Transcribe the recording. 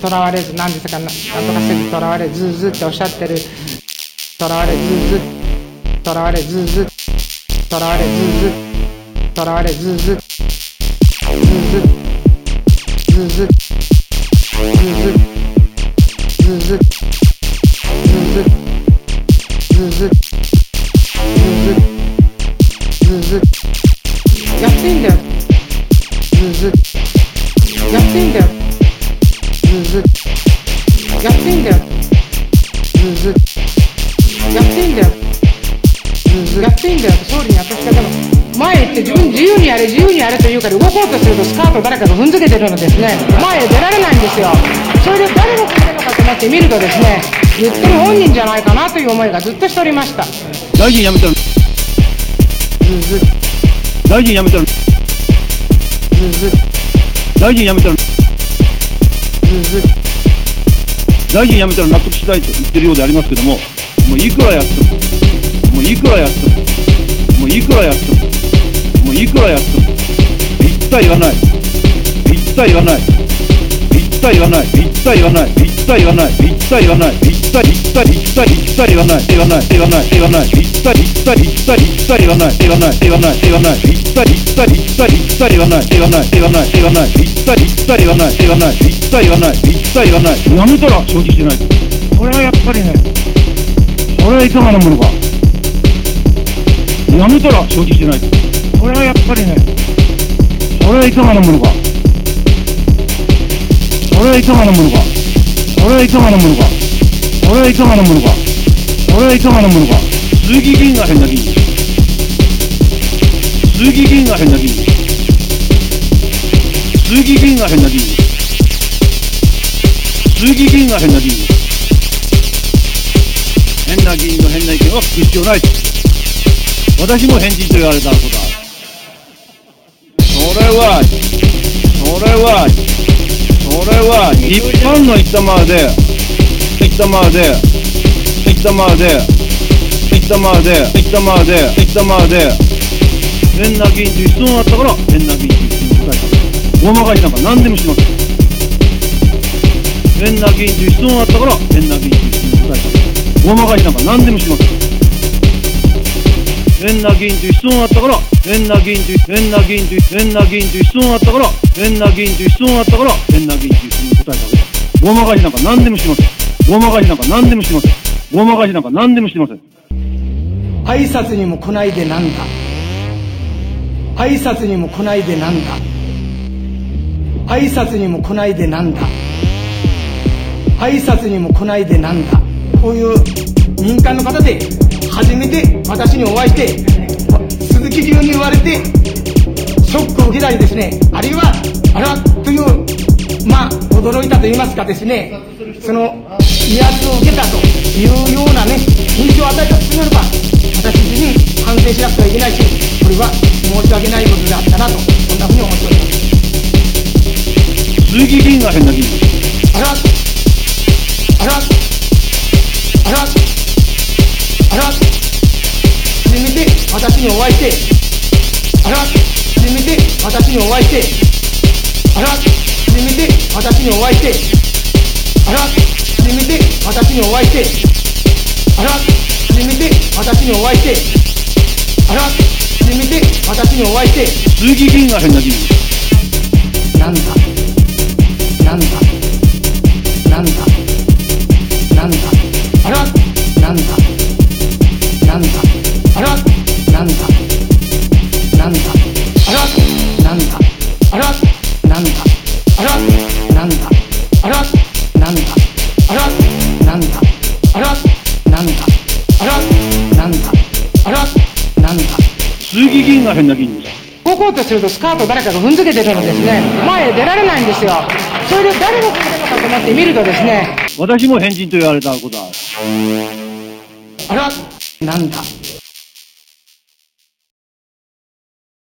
とらわれず、何ですか、ななんとかせずとらわれず、ずっておっしゃってる。とらわれず、ず、とらわれず、ず、とらわれず、ず、とらわれず、ず、ず、ず、ず、ず、ず、ず、ず、ず、ずずずずやっていいんだよずずやっていいんだよ。やっていいんだよ。やっていいんだよ。やっていいんだよ総理に私がでも前行って自分自由にやれ自由にやれと言うから動こうとするとスカートを誰かが踏んづけてるのですね。前へ出られないんですよ。それで誰が来てるのかと思って見るとですね言ってる本人じゃないかなという思いがずっとしておりました。大臣辞めたら、ずず大臣辞めたら、ずず大臣辞めたら、大臣辞めたら納得したいと言ってるようでありますけども、もういくらやっても、もういくらやっても、もういくらやっても、もういくらやっても、一切言わない。一切言わない。一切言わない。一切言わない。一切言わない。一切言わない。一切、一切、一ったりったりはない言わない言わない言わない。行ったりったりったりったりはない言わない言わない言わない。行ったりったりったりったりはない言わない言わない言わない。行ったりったりはない言わない。行ったりはない行ったりはない。やめたら正直しゃない。これはやっぱりねこれはいかがなものか。やめたら正直しゃない。これはやっぱりねこれはいかがなものか。これはいかがなものか。これはいかがなものか。これはいかがなものか？これはいかがなものか？鈴木議員が変な議員。鈴木議員が変な議員。鈴木議員が変な議員。鈴木議員が変な議員。変な議員の変な意見は聞く必要ない。私も変人と言われたことある。それは、それは、それは、一般の言ったまで、ったまで行ったまで行ったまで行ったまで行ったまで変な銀紙質問あったから変ないう質問返したごまかしなんか何でもします変な銀紙質問あったから変ないう質問返したごまかしなんか何でもします変な銀紙質問あったから変な銀紙変な銀紙変な銀紙質問あったから変な銀紙質問あったから変ないう質問答えたけ大まかしなんか何でもしません。大まかしなんか何でもしません。大まかしなんか何でもしません。挨拶にも来ないでなんだ挨拶にも来ないでなんだ挨拶にも来ないでなんだ挨拶にも来ないでなんだこういう民間の方で初めて私にお会いして鈴木流に言われてショックを受けたりですねあるいはあらというまあ驚いたと言いますかですねその威圧を受けたというようなね印象を与えたとすれば私自身反省しなくてはいけないしこれは申し訳ないことであったなとそんなふうに思っております鈴木議員が変な議員。あらあらあらあら初めて私にお会いしてあら初めて私にお会いしてあら初めて私にお会いして。あら初めて私にお会いして。あら初めて私にお会いして。あら初めて私にお会いして。鈴木議員が変な議員。なんだ？なんだ？なんだ？なんだ？あらなんだ？鈴木議員が変な議員です。動こうとするとスカートを誰かが踏んづけてるのですね前へ出られないんですよそれで誰が来てるのかと思って見るとですね私も変人と言われたことある。あらなんだ